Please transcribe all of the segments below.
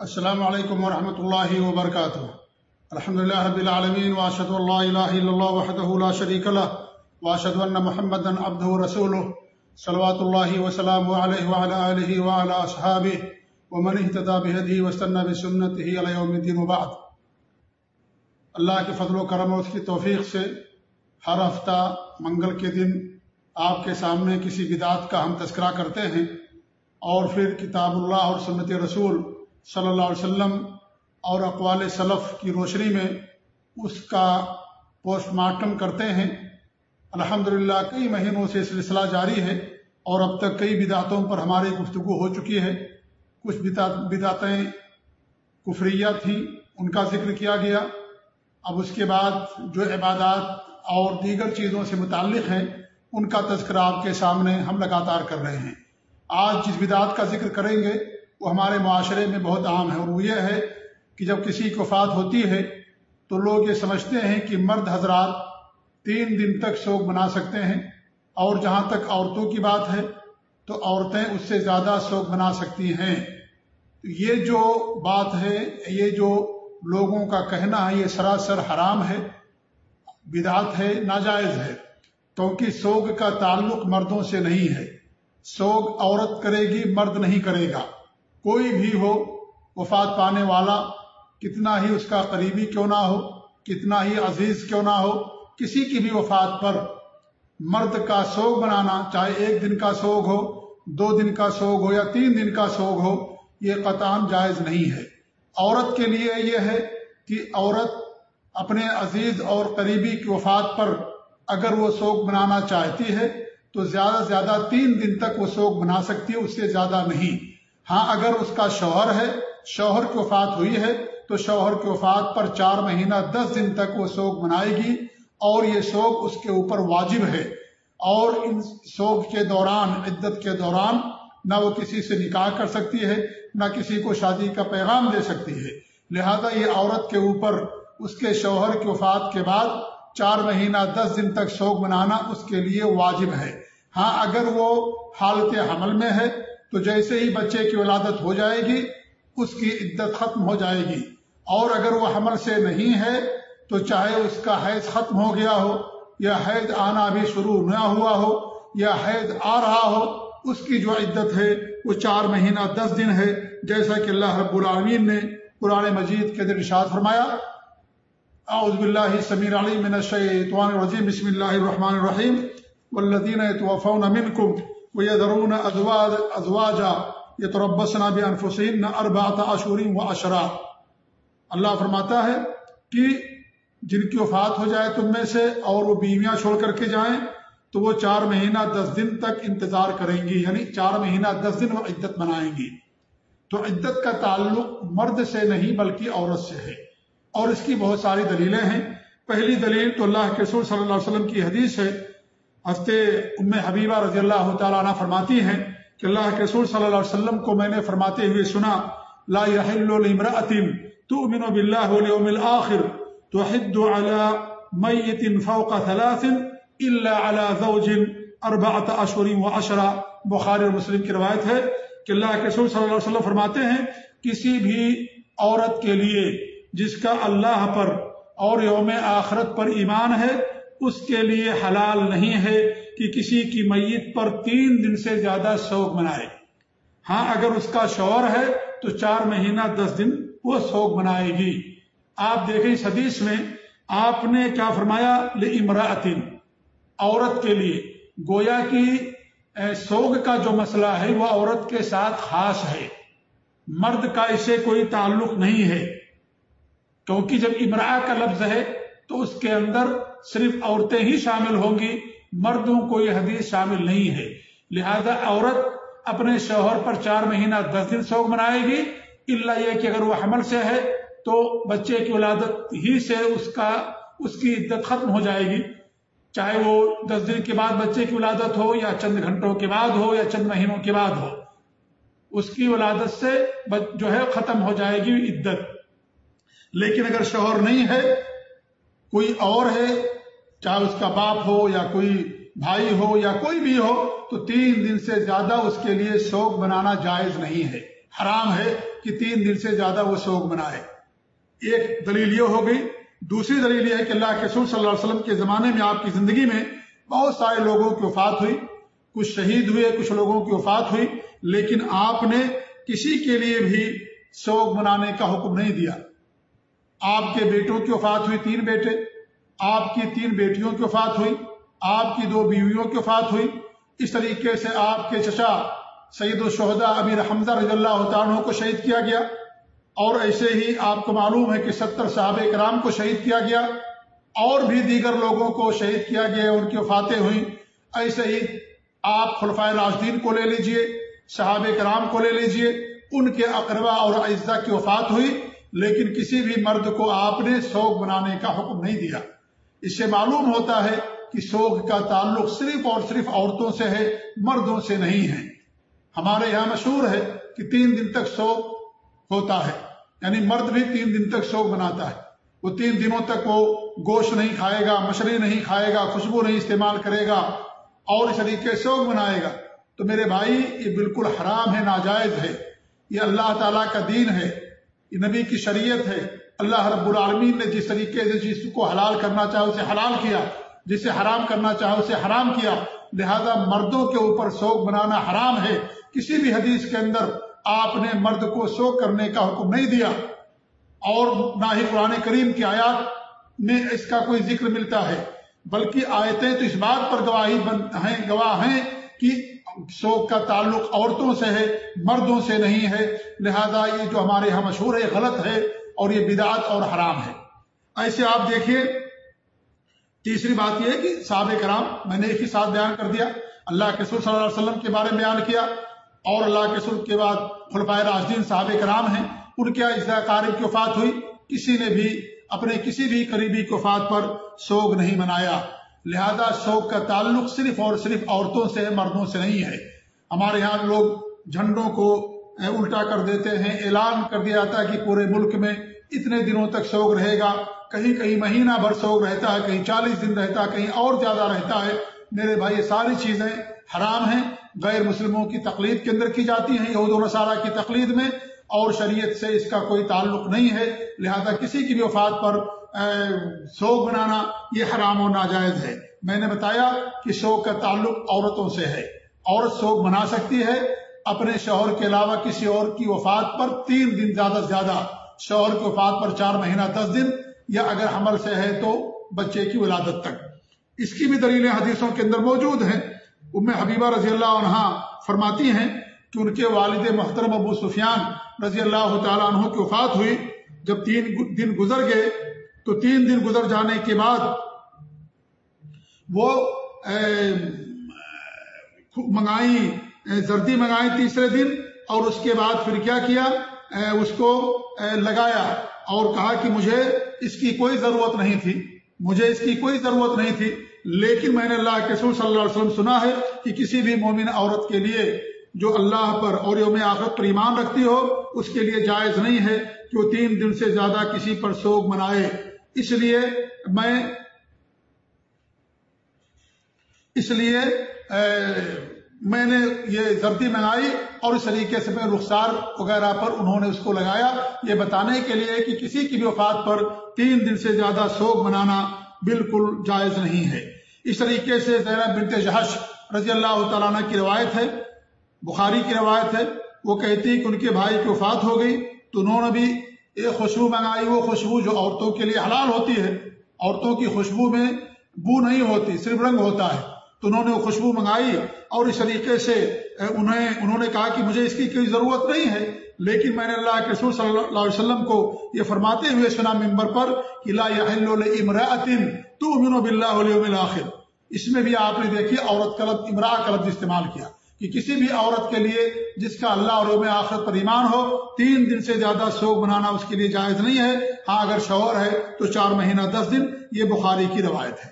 السلام علیکم ورحمۃ اللہ وبرکاتہ۔ الحمد لله رب العالمين واشهد ان لا اله الا الله وحده لا شريك له واشهد ان محمدا عبده ورسوله صلوات الله وسلامه عليه وعلى اله وعلى اصحابه ومن اهتدى بهديه واستنى بسنته الى يوم الدين وبعد۔ اللہ کے فضل و کرم اور اس کی توفیق سے ہر ہفتہ منگل کے دن آپ کے سامنے کسی بدعت کا ہم تذکرہ کرتے ہیں اور پھر کتاب اللہ اور سنت رسول صلی اللہ علیہ وسلم اور اقوال سلف کی روشنی میں اس کا پوسٹ مارٹم کرتے ہیں۔ الحمد کئی مہینوں سے سلسلہ جاری ہے اور اب تک کئی بدعتوں پر ہماری گفتگو ہو چکی ہے۔ کچھ بدعتیں کفریہ تھیں، ان کا ذکر کیا گیا۔ اب اس کے بعد جو عبادات اور دیگر چیزوں سے متعلق ہیں، ان کا تذکرہ آپ کے سامنے ہم لگاتار کر رہے ہیں۔ آج جس بدعت کا ذکر کریں گے وہ ہمارے معاشرے میں بہت عام ہے اور وہ یہ ہے کہ جب کسی کی وفات ہوتی ہے تو لوگ یہ سمجھتے ہیں کہ مرد حضرات تین دن تک سوگ منا سکتے ہیں اور جہاں تک عورتوں کی بات ہے تو عورتیں اس سے زیادہ سوگ منا سکتی ہیں۔ یہ جو بات ہے، یہ جو لوگوں کا کہنا ہے، یہ سراسر حرام ہے، بدعت ہے، ناجائز ہے۔ کیونکہ سوگ کا تعلق مردوں سے نہیں ہے۔ سوگ عورت کرے گی، مرد نہیں کرے گا۔ کوئی بھی ہو، وفات پانے والا، کتنا ہی اس کا قریبی کیوں نہ ہو، کتنا ہی عزیز کیوں نہ ہو، کسی کی بھی وفات پر مرد کا سوگ بنانا، چاہے ایک دن کا سوگ ہو، دو دن کا سوگ ہو، یا تین دن کا سوگ ہو، یہ قطان جائز نہیں ہے۔ عورت کے لیے یہ ہے کہ عورت اپنے عزیز اور قریبی کی وفات پر اگر وہ سوگ بنانا چاہتی ہے، تو زیادہ سے زیادہ تین دن تک وہ سوگ بنا سکتی ہے، اس سے زیادہ نہیں۔ ہاں اگر اس کا شوہر ہے، شوہر کی وفات ہوئی ہے، تو شوہر کی وفات پر چار مہینہ دس دن تک وہ سوگ منائے گی اور یہ سوگ اس کے اوپر واجب ہے۔ اور ان سوگ کے دوران، عدت کے دوران نہ وہ کسی سے نکاح کر سکتی ہے، نہ کسی کو شادی کا پیغام دے سکتی ہے۔ لہذا یہ عورت کے اوپر، اس کے شوہر کی وفات کے بعد چار مہینہ دس دن تک سوگ منانا اس کے لیے واجب ہے۔ ہاں اگر وہ حالت حمل میں ہے تو جیسے ہی بچے کی ولادت ہو جائے گی، اس کی عدت ختم ہو جائے گی۔ اور اگر وہ حمل سے نہیں ہے، تو چاہے اس کا حیض ختم ہو گیا ہو، یا حیض آنا بھی شروع نہ ہوا ہو، یا حیض آ رہا ہو، اس کی جو عدت ہے، وہ چار مہینہ دس دن ہے۔ جیسا کہ اللہ رب العالمین نے قرآن مجید کے دن ارشاد فرمایا، اعوذ باللہ سمیر علی من الشیطان الرجیم، بسم اللہ الرحمن الرحیم، والذین يتوفون منکم ويذرون ازواج ازواجا يتربصن بانفسهن اربعه اشهر وعشرا اللہ فرماتا ہے کہ جن کی وفات ہو جائے تم میں سے اور وہ بیویاں چھوڑ کر کے جائیں، تو وہ چار مہینہ دس دن تک انتظار کریں گی یعنی چار مہینہ دس دن وہ عدت منائیں گی۔ تو عدت کا تعلق مرد سے نہیں بلکہ عورت سے ہے۔ اور اس کی بہت ساری دلیلیں ہیں۔ پہلی دلیل تو اللہ کے رسول صلی اللہ علیہ وسلم کی حدیث ہے ہفتے ام حبیبہ رضی اللہ تعالیٰ عنہ فرماتی ہیں کہ اللہ کے رسول صلی اللہ علیہ وسلم کو میں نے فرماتے ہوئے سنا، لا يحل لامرأة تؤمن بالله واليوم الآخر تحد على ميت فوق ثلاث إلا على زوج أربعة أشهر وعشرة بخاری اور مسلم کی روایت ہے کہ اللہ کے رسول صلی اللہ علیہ وسلم فرماتے ہیں، کسی بھی عورت کے لیے جس کا اللہ پر اور یوم آخرت پر ایمان ہے اس کے لیے حلال نہیں ہے کہ کسی کی میت پر تین دن سے زیادہ سوگ منائے۔ ہاں اگر اس کا شوہر ہے تو چار مہینہ دس دن وہ سوگ منائے گی۔ آپ دیکھیں اس حدیث میں آپ نے کیا فرمایا؟ امراطن عورت کے لیے۔ گویا کی سوگ کا جو مسئلہ ہے وہ عورت کے ساتھ خاص ہے۔ مرد کا اسے کوئی تعلق نہیں ہے۔ کیونکہ جب امرا کا لفظ ہے تو اس کے اندر صرف عورتیں ہی شامل ہوں گی، مردوں کو یہ حدیث شامل نہیں ہے۔ لہذا عورت اپنے شوہر پر چار مہینہ دس دن سوگ منائے گی اللہ یہ کہ اگر وہ حمل سے ہے تو بچے کی ولادت ہی سے اس کا، اس کی عدت ختم ہو جائے گی۔ چاہے وہ دس دن کے بعد بچے کی ولادت ہو یا چند گھنٹوں کے بعد ہو یا چند مہینوں کے بعد ہو۔ اس کی ولادت سے جو ہے ختم ہو جائے گی عدت۔ لیکن اگر شوہر نہیں ہے کوئی اور ہے، چاہے اس کا باپ ہو یا کوئی بھائی ہو یا کوئی بھی ہو، تو تین دن سے زیادہ اس کے لیے شوق بنانا جائز نہیں ہے۔ حرام ہے کہ تین دن سے زیادہ وہ سوگ منائے ایک دلیل یہ ہو گئی دوسری دلیل یہ ہے کہ اللہ کے سور صلی اللہ علیہ وسلم کے زمانے میں، آپ کی زندگی میں بہت سارے لوگوں کی وفات ہوئی۔ کچھ شہید ہوئے، کچھ لوگوں کی وفات ہوئی، لیکن آپ نے کسی کے لیے بھی سوگ منانے کا حکم نہیں دیا۔ آپ کے بیٹوں کی وفات ہوئی، تین بیٹے۔ آپ کی تین بیٹیوں کی وفات ہوئی، آپ کی دو بیویوں کی وفات ہوئی۔ اس طریقے سے آپ کے چچا سعید الشہدا امیر حمزہ رضی اللہ عنہ کو شہید کیا گیا۔ اور ایسے ہی آپ کو معلوم ہے کہ ستر صحابہ کرام کو شہید کیا گیا۔ اور بھی دیگر لوگوں کو شہید کیا گیا، ان کی وفاتیں ہوئیں۔ ایسے ہی آپ خلفائے راشدین کو لے لیجیے، صحابہ کرام کو لے لیجیے۔ ان کے اقربا اور اجزاء کی وفات ہوئی۔ لیکن کسی بھی مرد کو آپ نے سوگ بنانے کا حکم نہیں دیا۔ اس سے معلوم ہوتا ہے کہ سوگ کا تعلق صرف اور صرف عورتوں سے ہے، مردوں سے نہیں ہے۔ ہمارے یہاں مشہور ہے کہ تین دن تک سوگ ہوتا ہے یعنی مرد بھی تین دن تک سوگ بناتا ہے۔ وہ تین دنوں تک وہ گوشت نہیں کھائے گا، مچھلی نہیں کھائے گا، خوشبو نہیں استعمال کرے گا اور اس طریقے سوگ منائے گا۔ تو میرے بھائی، یہ بالکل حرام ہے، ناجائز ہے۔ یہ اللہ تعالیٰ کا دین ہے۔ یہ نبی کی شریعت ہے۔ اللہ رب العالمین نے جس طریقے سے جس کو حلال کرنا چاہے اسے حلال کیا۔ جسے حرام کرنا چاہے اسے حرام کیا۔ لہذا مردوں کے اوپر سوگ بنانا حرام ہے۔ کسی بھی حدیث کے اندر آپ نے مرد کو سوگ کرنے کا حکم نہیں دیا۔ اور نہ ہی قرآن کریم کی آیات میں اس کا کوئی ذکر ملتا ہے۔ بلکہ آیتیں تو اس بات پر گواہی ہیں، گواہ ہیں کہ شوق کا تعلق عورتوں سے ہے، مردوں سے نہیں ہے۔ لہذا یہ جو ہمارے یہاں مشہور ہے غلط ہے اور یہ بدعت اور حرام ہے۔ ایسے آپ دیکھیے، تیسری بات یہ ہے کہ صحابہ کرام، میں نے ایک ہی ساتھ بیان کر دیا، اللہ کے صلی اللہ علیہ وسلم کے بارے میں بیان کیا اور اللہ کے سر کے بعد خلفائے راجدین صحابہ کرام ہیں۔ ان کے اجزاء قارب کی وفات ہوئی۔ کسی نے بھی، اپنے کسی بھی قریبی کی وفات پر سوگ نہیں منایا۔ لہذا سوگ کا تعلق صرف اور صرف عورتوں سے مردوں سے نہیں ہے۔ ہمارے یہاں لوگ جھنڈوں کو الٹا کر دیتے ہیں، اعلان کر دیا جاتا ہے کہ پورے ملک میں اتنے دنوں تک سوگ رہے گا۔ کہیں کہیں مہینہ بھر سوگ رہتا ہے، کہیں چالیس دن رہتا ہے، کہیں اور زیادہ رہتا ہے۔ میرے بھائی، یہ ساری چیزیں حرام ہیں، غیر مسلموں کی تقلید کے اندر کی جاتی ہیں، یہود و نصارہ کی تقلید میں، اور شریعت سے اس کا کوئی تعلق نہیں ہے۔ لہذا کسی کی بھی وفات پر سوگ بنانا یہ حرام و ناجائز ہے۔ میں نے بتایا کہ سوگ کا تعلق عورتوں سے ہے۔ عورت سوگ بنا سکتی ہے اپنے شوہر کے علاوہ کسی اور کی وفات پر تین دن زیادہ سے زیادہ، شوہر کی وفات پر چار مہینہ، دس دن، یا اگر حمل سے ہے تو بچے کی ولادت تک۔ اس کی بھی دلیلیں حدیثوں کے اندر موجود ہیں۔ ام حبیبہ رضی اللہ عنہ فرماتی ہیں کہ ان کے والد محترم ابو سفیان رضی اللہ تعالیٰ عنہ کی وفات ہوئی۔ جب تین دن گزر گئے تو تین دن گزر جانے کے بعد وہ منگائی زردی منگائی تیسرے دن اور اس کے بعد پھر کیا کیا؟ اس کو لگایا اور کہا کہ مجھے اس کی کوئی ضرورت نہیں تھی، مجھے اس کی کوئی ضرورت نہیں تھی، لیکن میں نے اللہ کے سور صلی اللہ علیہ وسلم سنا ہے کہ کسی بھی مومن عورت کے لیے جو اللہ پر اور یوم آخرت پر ایمان رکھتی ہو، اس کے لیے جائز نہیں ہے کہ وہ تین دن سے زیادہ کسی پر سوگ منائے۔ اس لیے میں، اس لیے میں نے یہ زردی منگائی اور اس طریقے سے میں رخسار وغیرہ پر انہوں نے اس کو لگایا۔ یہ بتانے کے لیے کہ کسی کی بھی وفات پر تین دن سے زیادہ سوگ منانا بالکل جائز نہیں ہے۔ اس طریقے سے زینب بنت جہش رضی اللہ تعالیٰ کی روایت ہے۔ بخاری کی روایت ہے، وہ کہتی کہ ان کے بھائی کی وفات ہو گئی تو انہوں نے بھی ایک خوشبو منگائی، وہ خوشبو جو عورتوں کے لیے حلال ہوتی ہے، عورتوں کی خوشبو میں بو نہیں ہوتی، صرف رنگ ہوتا ہے۔ تو انہوں نے وہ خوشبو منگائی اور اس طریقے سے انہیں، انہوں نے کہا کہ مجھے اس کی کوئی ضرورت نہیں ہے، لیکن میں نے اللہ کے رسول صلی اللہ علیہ وسلم کو یہ فرماتے ہوئے سنا ممبر پر کہ لا امراطن تو امن بلّہ آخر اس میں بھی آپ نے دیکھی، عورت کا لفظ امرا کا لفظ استعمال کیا۔ کہ کسی بھی عورت کے لیے جس کا اللہ اور یوم آخرت پر ایمان ہو، تین دن سے زیادہ سوگ بنانا اس کے لیے جائز نہیں ہے۔ ہاں اگر شوہر ہے تو چار مہینہ، دس دن، یہ بخاری کی روایت ہے۔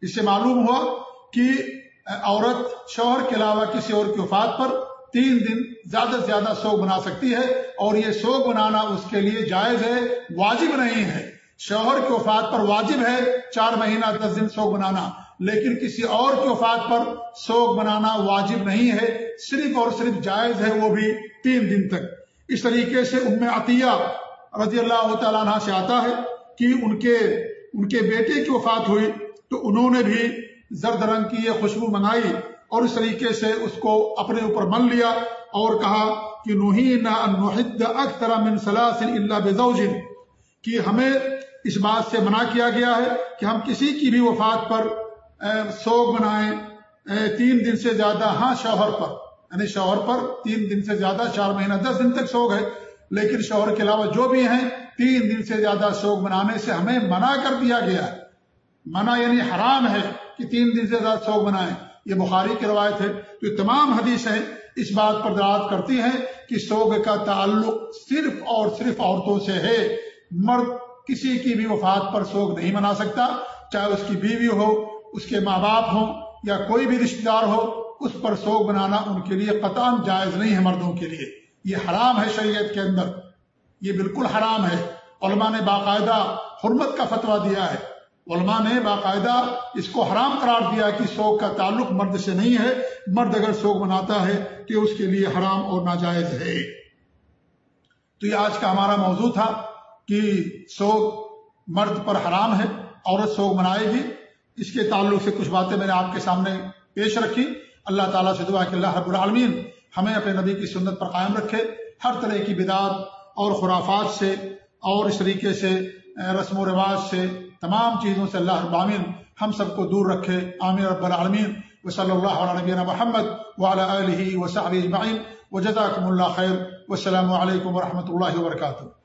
اس سے معلوم ہوا کہ عورت شوہر کے علاوہ کسی اور کی وفات پر تین دن زیادہ سے زیادہ سوگ بنا سکتی ہے اور یہ سوگ بنانا اس کے لیے جائز ہے، واجب نہیں ہے۔ شوہر کی وفات پر واجب ہے چار مہینہ، دس دن سوگ بنانا لیکن کسی اور کی وفات پر سوگ بنانا واجب نہیں ہے، صرف اور صرف جائز ہے وہ بھی تین دن تک۔ اس طریقے سے ام عطیہ رضی اللہ تعالیٰ عنہ سے آتا ہے کہ ان کے ان کے بیٹے کی وفات ہوئی تو انہوں نے بھی زرد رنگ کی یہ خوشبو منگائی اور اس طریقے سے اس کو اپنے اوپر من لیا اور کہا کہ نہ اکثر اللہ بزوجن، کہ ہمیں اس بات سے منع کیا گیا ہے کہ ہم کسی کی بھی وفات پر سوگ منائیں تین دن سے زیادہ ہاں شوہر پر۔ یعنی شوہر پر تین دن سے زیادہ، چار مہینہ، دس دن تک سوگ ہے لیکن شوہر کے علاوہ جو بھی ہیں، تین دن سے زیادہ سوگ منانے سے ہمیں منع کر دیا گیا ہے۔ منع یعنی حرام ہے کہ تین دن سے زیادہ سوگ منائیں یہ بخاری کی روایت ہے۔ تو یہ تمام حدیثیں اس بات پر دراز کرتی ہیں کہ سوگ کا تعلق صرف اور صرف عورتوں سے ہے۔ مرد کسی کی بھی وفات پر سوگ نہیں منا سکتا، چاہے اس کی بیوی ہو اس کے ماں باپ ہوں یا کوئی بھی رشتے دار ہو، اس پر سوگ بنانا ان کے لیے قطع جائز نہیں ہے مردوں کے لیے۔ یہ حرام ہے شریعت کے اندر۔ یہ بالکل حرام ہے۔ علماء نے باقاعدہ حرمت کا فتویٰ دیا ہے۔ علماء نے باقاعدہ اس کو حرام قرار دیا کہ سوگ کا تعلق مرد سے نہیں ہے۔ مرد اگر سوگ مناتا ہے تو اس کے لیے حرام اور ناجائز ہے۔ تو یہ آج کا ہمارا موضوع تھا کہ سوگ مرد پر حرام ہے، عورت سوگ منائے گی۔ اس کے تعلق سے کچھ باتیں میں نے آپ کے سامنے پیش رکھی۔ اللہ تعالیٰ سے دعا کہ اللہ رب العالمین ہمیں اپنے نبی کی سنت پر قائم رکھے۔ ہر طرح کی بدعات اور خرافات سے اور اس طریقے سے، رسم و رواج سے، تمام چیزوں سے اللہ ابامین ہم سب کو دور رکھے۔ عامر رب العالمین۔ و صلی اللہ علیہ نبینا محمد وعلى آلہ و اجمعین۔ و جزاکم اللہ خیر۔ والسلام علیکم ورحمۃ اللہ وبرکاتہ۔